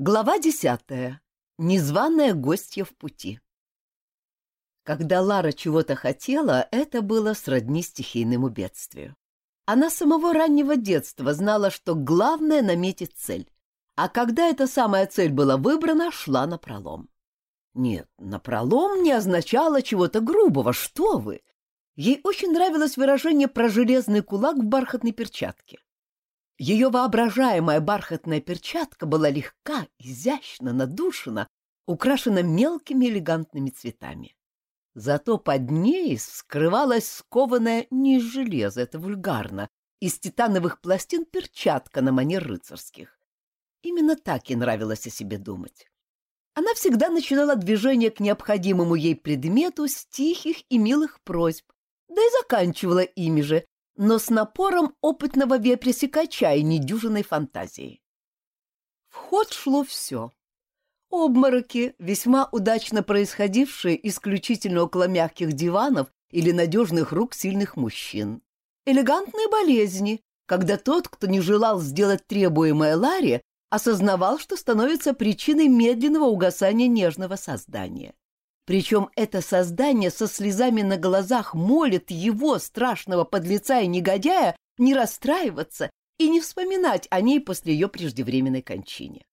Глава десятая. Незваная гостья в пути. Когда Лара чего-то хотела, это было сродни стихийному бедствию. Она с самого раннего детства знала, что главное — наметить цель. А когда эта самая цель была выбрана, шла на пролом. Нет, на пролом не означало чего-то грубого, что вы! Ей очень нравилось выражение про железный кулак в бархатной перчатке. Ее воображаемая бархатная перчатка была легка, изящно, надушена, украшена мелкими элегантными цветами. Зато под ней скрывалась скованная не из железа, это вульгарно, из титановых пластин перчатка на манер рыцарских. Именно так ей нравилось о себе думать. Она всегда начинала движение к необходимому ей предмету с тихих и милых просьб, да и заканчивала ими же, но с напором опытного вепресекача и недюжиной фантазии. В ход шло все. Обмороки, весьма удачно происходившие исключительно около мягких диванов или надежных рук сильных мужчин. Элегантные болезни, когда тот, кто не желал сделать требуемое Ларе, осознавал, что становится причиной медленного угасания нежного создания. Причем это создание со слезами на глазах молит его, страшного подлеца и негодяя, не расстраиваться и не вспоминать о ней после ее преждевременной кончине.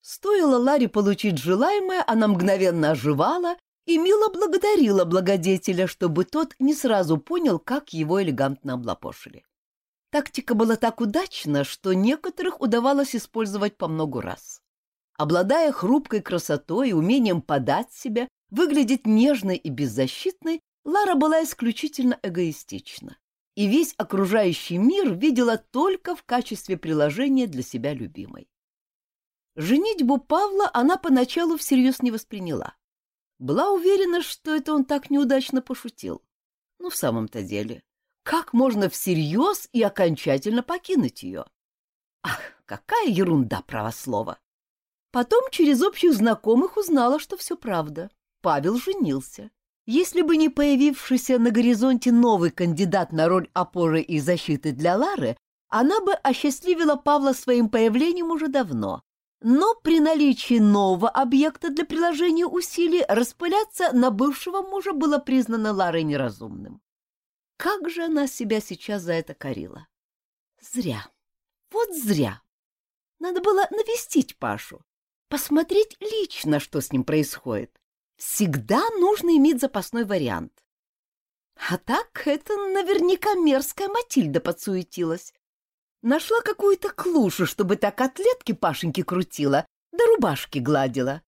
Стоило Ларе получить желаемое, она мгновенно оживала и мило благодарила благодетеля, чтобы тот не сразу понял, как его элегантно облапошили. Тактика была так удачна, что некоторых удавалось использовать по многу раз. Обладая хрупкой красотой и умением подать себя, выглядеть нежной и беззащитной, Лара была исключительно эгоистична. И весь окружающий мир видела только в качестве приложения для себя любимой. Женитьбу Павла она поначалу всерьез не восприняла. Была уверена, что это он так неудачно пошутил. Ну, в самом-то деле, как можно всерьез и окончательно покинуть ее? Ах, какая ерунда правослова! Потом через общих знакомых узнала, что все правда. Павел женился. Если бы не появившийся на горизонте новый кандидат на роль опоры и защиты для Лары, она бы осчастливила Павла своим появлением уже давно. Но при наличии нового объекта для приложения усилий распыляться на бывшего мужа было признано Ларой неразумным. Как же она себя сейчас за это корила? Зря. Вот зря. Надо было навестить Пашу, посмотреть лично, что с ним происходит. Всегда нужно иметь запасной вариант. А так это наверняка мерзкая Матильда подсуетилась. Нашла какую-то клушу, чтобы так котлетки Пашеньки крутила, да рубашки гладила.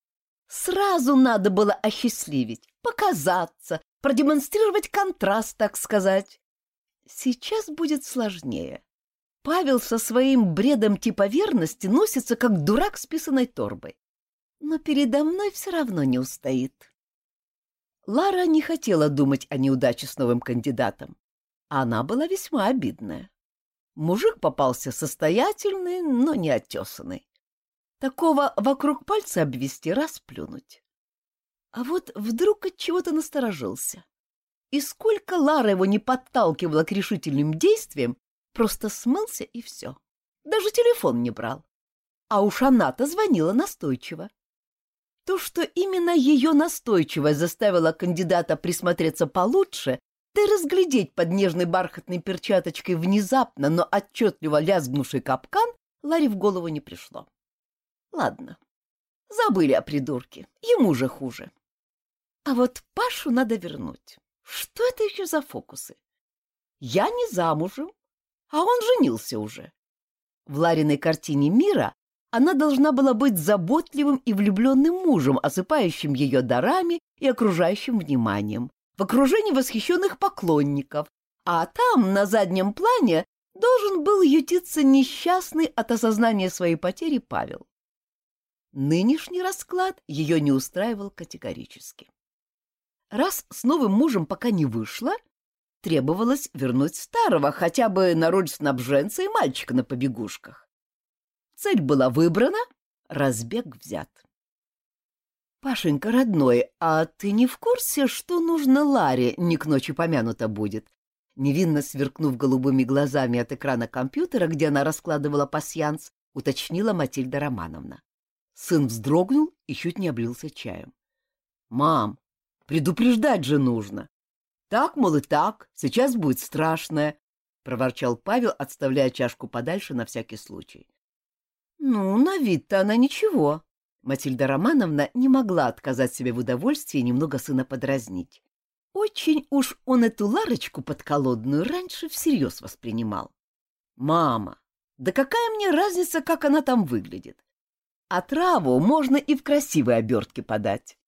Сразу надо было осчастливить, показаться, продемонстрировать контраст, так сказать. Сейчас будет сложнее. Павел со своим бредом типа верности носится, как дурак с писаной торбой. Но передо мной все равно не устоит. Лара не хотела думать о неудаче с новым кандидатом. Она была весьма обидная. Мужик попался состоятельный, но не оттесанный. Такого вокруг пальца обвести, расплюнуть. А вот вдруг от чего-то насторожился. И сколько Лара его не подталкивала к решительным действиям, Просто смылся и все. Даже телефон не брал. А уж она-то звонила настойчиво. То, что именно ее настойчивость заставила кандидата присмотреться получше, да и разглядеть под нежной бархатной перчаточкой внезапно, но отчетливо лязгнувший капкан, Ларе в голову не пришло. Ладно, забыли о придурке, ему же хуже. А вот Пашу надо вернуть. Что это еще за фокусы? Я не замужем, а он женился уже. В Лариной картине мира она должна была быть заботливым и влюбленным мужем, осыпающим ее дарами и окружающим вниманием, в окружении восхищенных поклонников, а там, на заднем плане, должен был ютиться несчастный от осознания своей потери Павел. Нынешний расклад ее не устраивал категорически. Раз с новым мужем пока не вышло, требовалось вернуть старого, хотя бы на роль снабженца и мальчика на побегушках. Цель была выбрана, разбег взят. «Пашенька, родной, а ты не в курсе, что нужно Ларе, не к ночи помянуто будет?» Невинно сверкнув голубыми глазами от экрана компьютера, где она раскладывала пасьянс, уточнила Матильда Романовна. Сын вздрогнул и чуть не облился чаем. «Мам, предупреждать же нужно. Так, мол, и так, сейчас будет страшное», — проворчал Павел, отставляя чашку подальше на всякий случай. «Ну, на вид-то она ничего». Матильда Романовна не могла отказать себе в удовольствии немного сына подразнить. Очень уж он эту Ларочку подколодную раньше всерьез воспринимал. «Мама, да какая мне разница, как она там выглядит? А траву можно и в красивой обертке подать».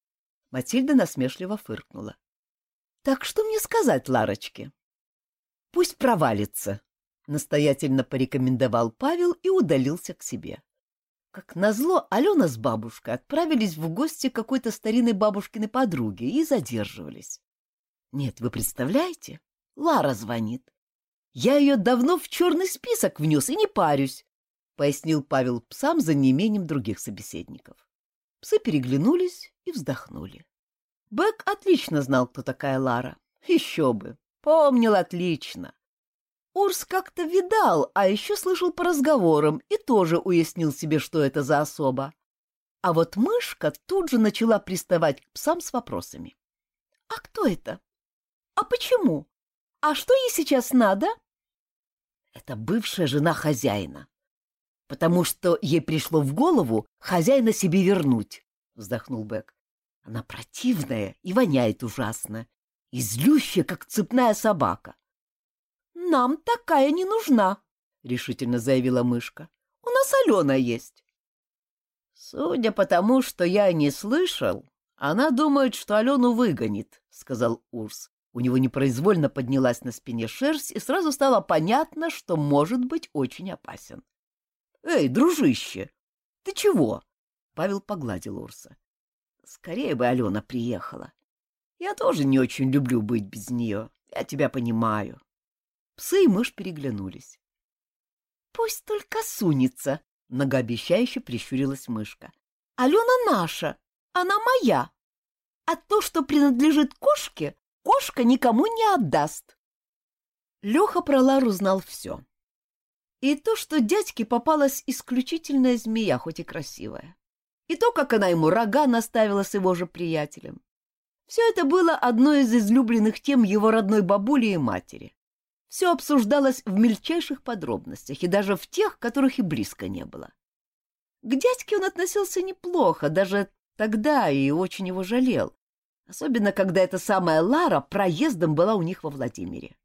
Матильда насмешливо фыркнула. «Так что мне сказать Ларочке?» «Пусть провалится», — настоятельно порекомендовал Павел и удалился к себе. Как назло, Алена с бабушкой отправились в гости к какой-то старинной бабушкиной подруге и задерживались. Нет, вы представляете? Лара звонит. Я ее давно в черный список внес и не парюсь, — пояснил Павел псам за неимением других собеседников. Псы переглянулись и вздохнули. Бэк отлично знал, кто такая Лара. Еще бы. Помнил отлично. Урс как-то видал, а еще слышал по разговорам и тоже уяснил себе, что это за особа. А вот мышка тут же начала приставать к псам с вопросами. «А кто это? А почему? А что ей сейчас надо? Это бывшая жена хозяина. Потому что ей пришло в голову хозяина себе вернуть, вздохнул Бэк. Она противная и воняет ужасно, и злющая, как цепная собака. Нам такая не нужна, решительно заявила мышка. У нас Алена есть. Судя по тому, что я не слышал, она думает, что Алену выгонит, сказал Урс. У него непроизвольно поднялась на спине шерсть, и сразу стало понятно, что может быть очень опасен. — Эй, дружище, ты чего? — Павел погладил Урса. — Скорее бы Алена приехала. Я тоже не очень люблю быть без нее. Я тебя понимаю. Псы и мышь переглянулись. — Пусть только сунется, — многообещающе прищурилась мышка. — Алена наша, она моя. А то, что принадлежит кошке, Кошка никому не отдаст. Леха про Лару знал все. И то, что дядьке попалась исключительная змея, хоть и красивая. И то, как она ему рога наставила с его же приятелем. Все это было одной из излюбленных тем его родной бабули и матери. Все обсуждалось в мельчайших подробностях, и даже в тех, которых и близко не было. К дядьке он относился неплохо, даже тогда, и очень его жалел, особенно когда эта самая Лара проездом была у них во Владимире.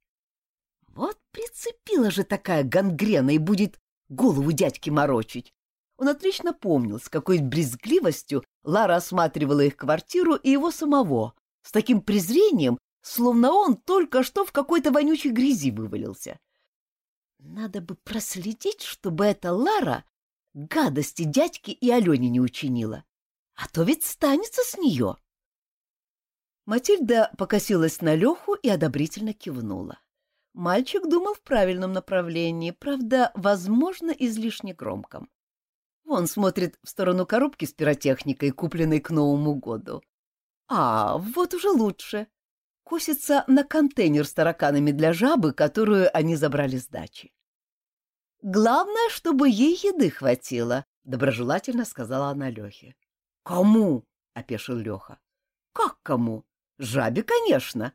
Вот прицепила же такая гангрена и будет голову дядьки морочить. Он отлично помнил, с какой брезгливостью Лара осматривала их квартиру и его самого, с таким презрением, словно он только что в какой-то вонючей грязи вывалился. Надо бы проследить, чтобы эта Лара гадости дядьки и Алене не учинила, а то ведь станется с нее. Матильда покосилась на Леху и одобрительно кивнула. Мальчик думал в правильном направлении, правда, возможно, излишне громком. Он смотрит в сторону коробки с пиротехникой, купленной к Новому году. А, вот уже лучше. Косится на контейнер с тараканами для жабы, которую они забрали с дачи. «Главное, чтобы ей еды хватило», — доброжелательно сказала она Лехе. «Кому?» — опешил Леха. «Как кому? Жабе, конечно.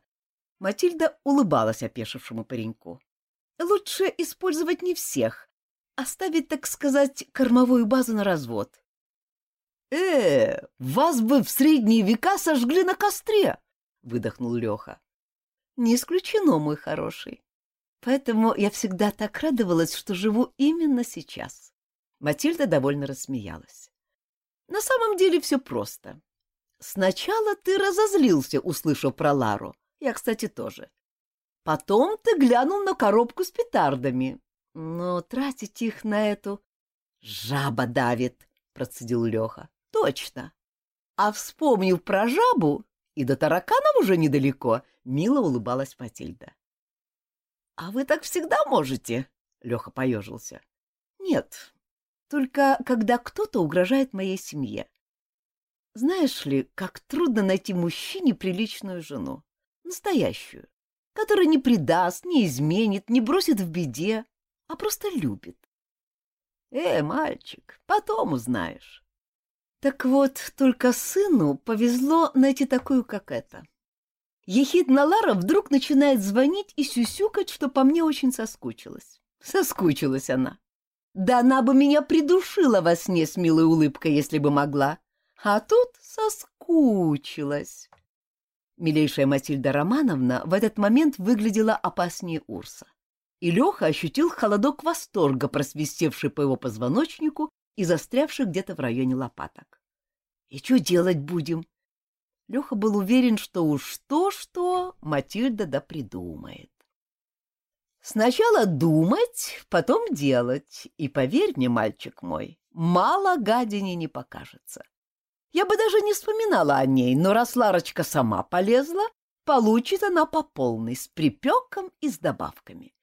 Матильда улыбалась опешившему пареньку. Лучше использовать не всех, оставить, так сказать, кормовую базу на развод. Э, вас бы в средние века сожгли на костре, выдохнул Леха. Не исключено, мой хороший. Поэтому я всегда так радовалась, что живу именно сейчас. Матильда довольно рассмеялась. На самом деле все просто. Сначала ты разозлился, услышав про Лару. Я, кстати, тоже. Потом ты глянул на коробку с петардами. Но тратить их на эту... Жаба давит, процедил Леха. Точно. А вспомнив про жабу, и до тараканов уже недалеко, мило улыбалась Матильда. — А вы так всегда можете? — Леха поежился. — Нет, только когда кто-то угрожает моей семье. Знаешь ли, как трудно найти мужчине приличную жену, настоящую, которая не предаст, не изменит, не бросит в беде, а просто любит. Э, мальчик, потом узнаешь. Так вот, только сыну повезло найти такую, как эта. Ехидна Лара вдруг начинает звонить и сюсюкать, что по мне очень соскучилась. Соскучилась она. Да она бы меня придушила во сне с милой улыбкой, если бы могла. А тут соскучилась. Милейшая Матильда Романовна в этот момент выглядела опаснее Урса. И Леха ощутил холодок восторга, просвистевший по его позвоночнику и застрявший где-то в районе лопаток. «И что делать будем?» Леха был уверен, что уж то-что Матильда да придумает. Сначала думать, потом делать, и поверь мне, мальчик мой, мало гадине не покажется. Я бы даже не вспоминала о ней, но раз Ларочка сама полезла, получит она по полной, с припеком и с добавками.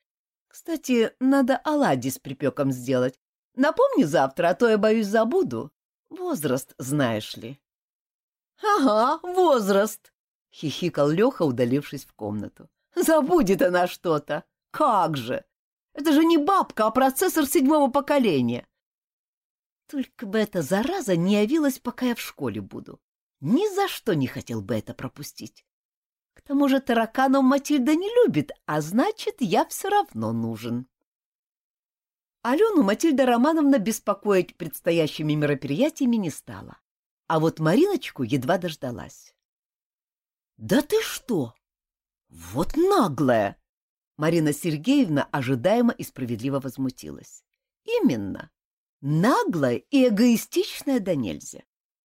Кстати, надо оладьи с припеком сделать. Напомни завтра, а то я, боюсь, забуду. Возраст, знаешь ли. — Ага, возраст, — хихикал Леха, удалившись в комнату. — Забудет она что-то. Как же! Это же не бабка, а процессор седьмого поколения. Только бы эта зараза не явилась, пока я в школе буду. Ни за что не хотел бы это пропустить. К тому же тараканов Матильда не любит, а значит, я все равно нужен. Алену Матильда Романовна беспокоить предстоящими мероприятиями не стала. А вот Мариночку едва дождалась. — Да ты что? Вот наглая! Марина Сергеевна ожидаемо и справедливо возмутилась. — Именно. Наглая и эгоистичная да нельзя.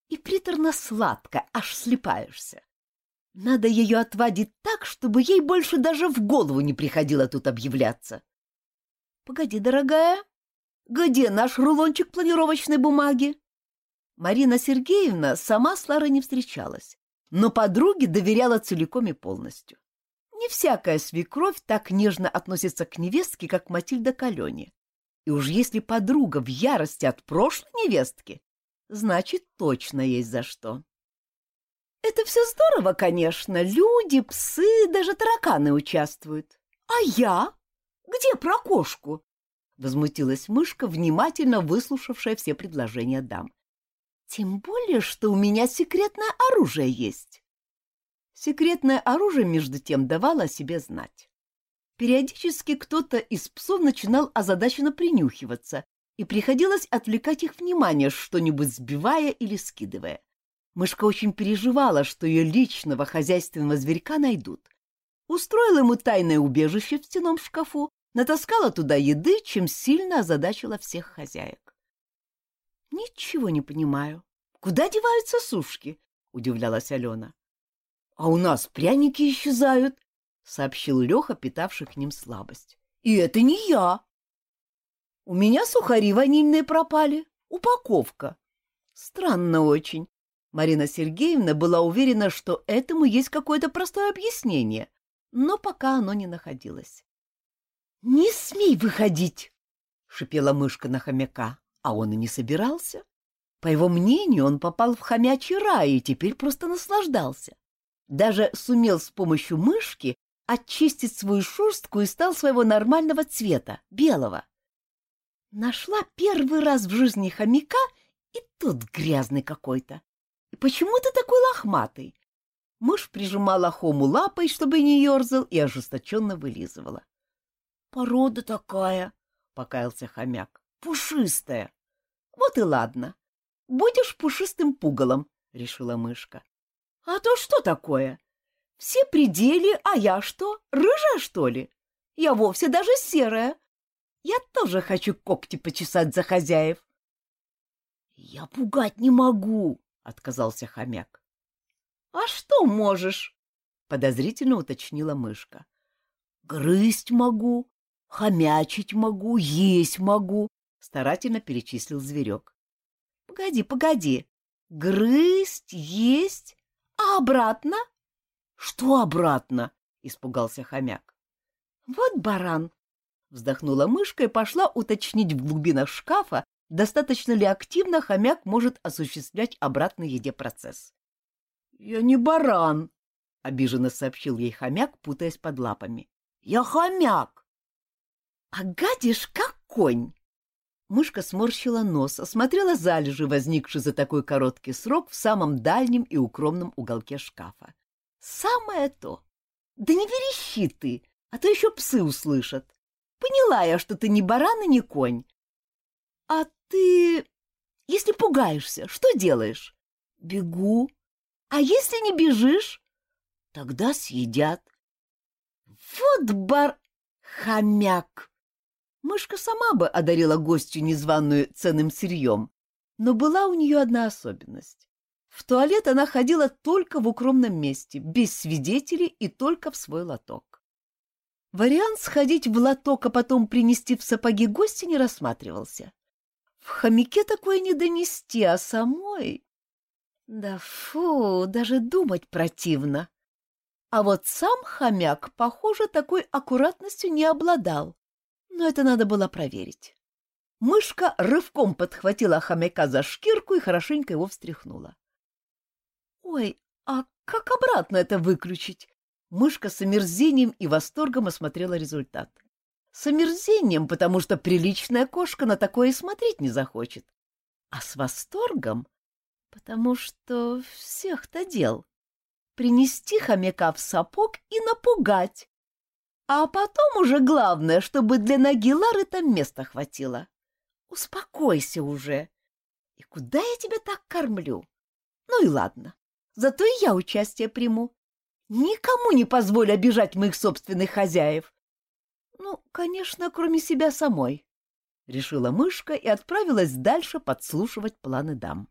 И приторно-сладкая, аж слепаешься. Надо ее отводить так, чтобы ей больше даже в голову не приходило тут объявляться. — Погоди, дорогая, где наш рулончик планировочной бумаги? Марина Сергеевна сама с Ларой не встречалась, но подруге доверяла целиком и полностью. Не всякая свекровь так нежно относится к невестке, как Матильда к. И уж если подруга в ярости от прошлой невестки, значит, точно есть за что. Это все здорово, конечно. Люди, псы, даже тараканы участвуют. А я? Где про кошку? Возмутилась мышка, внимательно выслушавшая все предложения дам. Тем более, что у меня секретное оружие есть. Секретное оружие, между тем, давало о себе знать. Периодически кто-то из псов начинал озадаченно принюхиваться, и приходилось отвлекать их внимание, что-нибудь сбивая или скидывая. Мышка очень переживала, что ее личного хозяйственного зверька найдут. Устроила ему тайное убежище в стеном шкафу, натаскала туда еды, чем сильно озадачила всех хозяек. — Ничего не понимаю. Куда деваются сушки? — удивлялась Алена. — А у нас пряники исчезают, — сообщил Леха, питавший к ним слабость. — И это не я. — У меня сухари ванильные пропали. Упаковка. Странно очень. Марина Сергеевна была уверена, что этому есть какое-то простое объяснение, но пока оно не находилось. — Не смей выходить! — шипела мышка на хомяка, а он и не собирался. По его мнению, он попал в хомячий рай и теперь просто наслаждался. Даже сумел с помощью мышки очистить свою шерстку и стал своего нормального цвета, белого. Нашла первый раз в жизни хомяка, и тот грязный какой-то. И почему ты такой лохматый? Мышь прижимала хому лапой, чтобы не ерзал, и ожесточенно вылизывала. — Порода такая, — покаялся хомяк, — пушистая. — Вот и ладно. Будешь пушистым пугалом, — решила мышка. — А то что такое? Все пределы, а я что, рыжая, что ли? Я вовсе даже серая. Я тоже хочу когти почесать за хозяев. — Я пугать не могу, — отказался хомяк. — А что можешь? — подозрительно уточнила мышка. — Грызть могу, хомячить могу, есть могу, — старательно перечислил зверек. — Погоди, погоди. Грызть, есть, а обратно? — что обратно? испугался хомяк. Вот баран, вздохнула мышка и пошла уточнить в глубинах шкафа, достаточно ли активно хомяк может осуществлять обратный еде процесс. Я не баран, обиженно сообщил ей хомяк, путаясь под лапами. Я хомяк. А гадишь как конь. Мышка сморщила нос, осмотрела залежи, возникшие за такой короткий срок в самом дальнем и укромном уголке шкафа. Самое то. Да не верещи ты, а то еще псы услышат. Поняла я, что ты не баран и не конь. А ты... Если пугаешься, что делаешь? Бегу. А если не бежишь? Тогда съедят. Вот бар... хомяк! Мышка сама бы одарила гостью незваную ценным сырьем, но была у нее одна особенность. В туалет она ходила только в укромном месте, без свидетелей и только в свой лоток. Вариант сходить в лоток, а потом принести в сапоги гостя не рассматривался. В хомяке такое не донести, а самой... Да фу, даже думать противно. А вот сам хомяк, похоже, такой аккуратностью не обладал. Но это надо было проверить. Мышка рывком подхватила хомяка за шкирку и хорошенько его встряхнула. «Ой, а как обратно это выключить?» Мышка с омерзением и восторгом осмотрела результат. С омерзением, потому что приличная кошка на такое и смотреть не захочет. А с восторгом, потому что всех-то дел. Принести хомяка в сапог и напугать. А потом уже главное, чтобы для ноги Лары там места хватило. Успокойся уже. И куда я тебя так кормлю? Ну и ладно. Зато и я участие приму. Никому не позволю обижать моих собственных хозяев. Ну, конечно, кроме себя самой. Решила мышка и отправилась дальше подслушивать планы дам.